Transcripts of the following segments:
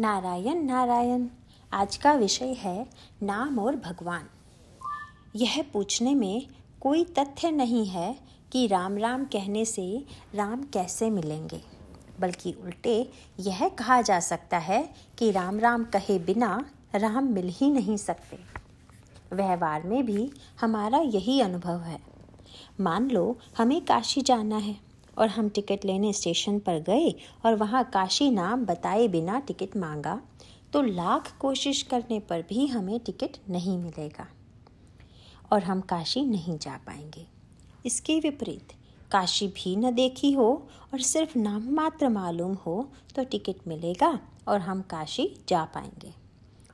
नारायण नारायण। आज का विषय है नाम और भगवान। यह पूछने में कोई तथ्य नहीं है कि राम राम कहने से राम कैसे मिलेंगे, बल्कि उल्टे यह कहा जा सकता है कि राम राम कहे बिना राम मिल ही नहीं सकते। व्यवहार में भी हमारा यही अनुभव है। मान लो हमें काशी जाना है। और हम टिकट लेने स्टेशन पर गए और वहाँ काशी नाम बताए बिना टिकट मांगा तो लाख कोशिश करने पर भी हमें टिकट नहीं मिलेगा और हम काशी नहीं जा पाएँगे। इसके विपरीत, काशी भी न देखी हो और सिर्फ़ नाम मात्र मालूम हो तो टिकट मिलेगा और हम काशी जा पाएँगे।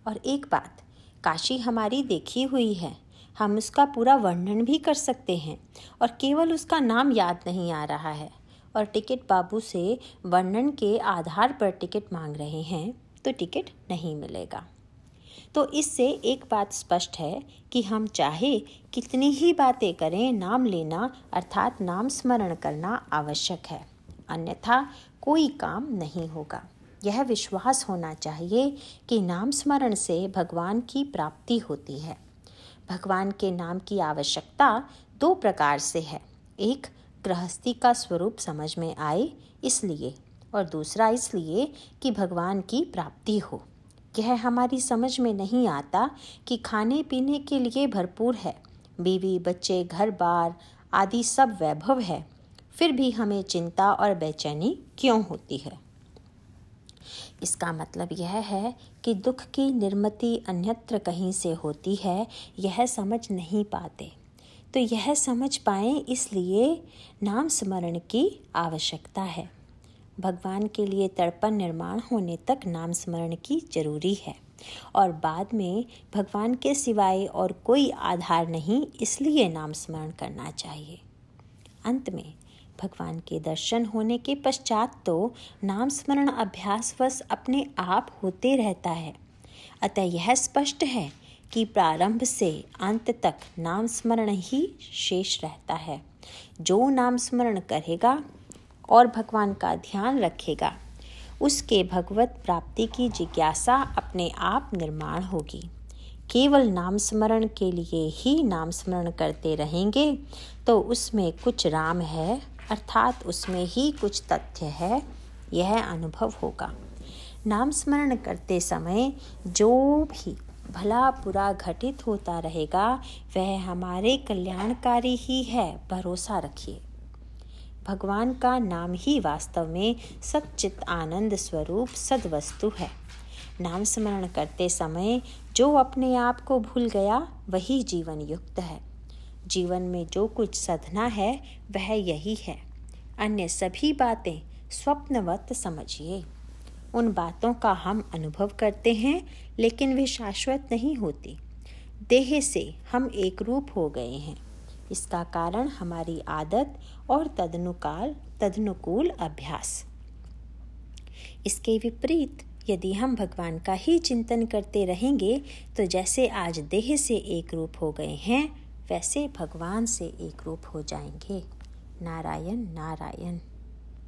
और एक बात, काशी हमारी देखी हुई है हम उसका पूरा वर्णन भी कर सकते हैं और केवल उसका नाम याद नहीं आ रहा है। और टिकट बाबू से वर्णन के आधार पर टिकट मांग रहे हैं तो टिकट नहीं मिलेगा। तो इससे एक बात स्पष्ट है कि हम चाहे कितनी ही बातें करें, नाम लेना अर्थात नाम स्मरण करना आवश्यक है। अन्यथा कोई काम नहीं होगा। यह विश्वास होना चाहिए कि नाम स्मरण से भगवान की प्राप्ति होती है। भगवान के नाम की आवश्यकता दो प्रकार से है। एक, गृहस्थी का स्वरूप समझ में आए इसलिए, और दूसरा इसलिए कि भगवान की प्राप्ति हो। यह हमारी समझ में नहीं आता कि खाने पीने के लिए भरपूर है। बीवी, बच्चे घर बार आदि सब वैभव है। फिर भी हमें चिंता और बेचैनी क्यों होती है? इसका मतलब यह है कि दुख की निर्मति अन्यत्र कहीं से होती है, यह समझ नहीं पाते। तो यह समझ पाए इसलिए नाम स्मरण की आवश्यकता है। भगवान के लिए तड़पण निर्माण होने तक नाम स्मरण की ज़रूरी है। और बाद में भगवान के सिवाय और कोई आधार नहीं, इसलिए नाम स्मरण करना चाहिए। अंत में भगवान के दर्शन होने के पश्चात तो नाम स्मरण अभ्यासवश अपने आप होते रहता है। अतः यह स्पष्ट है कि प्रारंभ से अंत तक नाम स्मरण ही शेष रहता है। जो नाम स्मरण करेगा और भगवान का ध्यान रखेगा, उसके भगवत प्राप्ति की जिज्ञासा अपने आप निर्माण होगी। केवल नाम स्मरण के लिए ही नाम स्मरण करते रहेंगे तो उसमें कुछ राम है अर्थात उसमें ही कुछ तथ्य है, यह अनुभव होगा। नाम स्मरण करते समय जो भी भला बुरा घटित होता रहेगा, वह हमारे कल्याणकारी ही है, भरोसा रखिए। भगवान का नाम ही वास्तव में सच्चित आनंद स्वरूप सदवस्तु है। नाम स्मरण करते समय जो अपने आप को भूल गया, वही जीवन युक्त है। जीवन में जो कुछ साधना है, वह यही है। अन्य सभी बातें स्वप्नवत समझिए। उन बातों का हम अनुभव करते हैं, लेकिन वे शाश्वत नहीं होती। देह से हम एक रूप हो गए हैं। इसका कारण हमारी आदत और तदनुकाल, तदनुकूल अभ्यास। इसके विपरीत, यदि हम भगवान का ही चिंतन करते रहेंगे तो जैसे आज देह से एक रूप हो गए हैं वैसे भगवान से एक रूप हो जाएँगे। नारायण नारायण।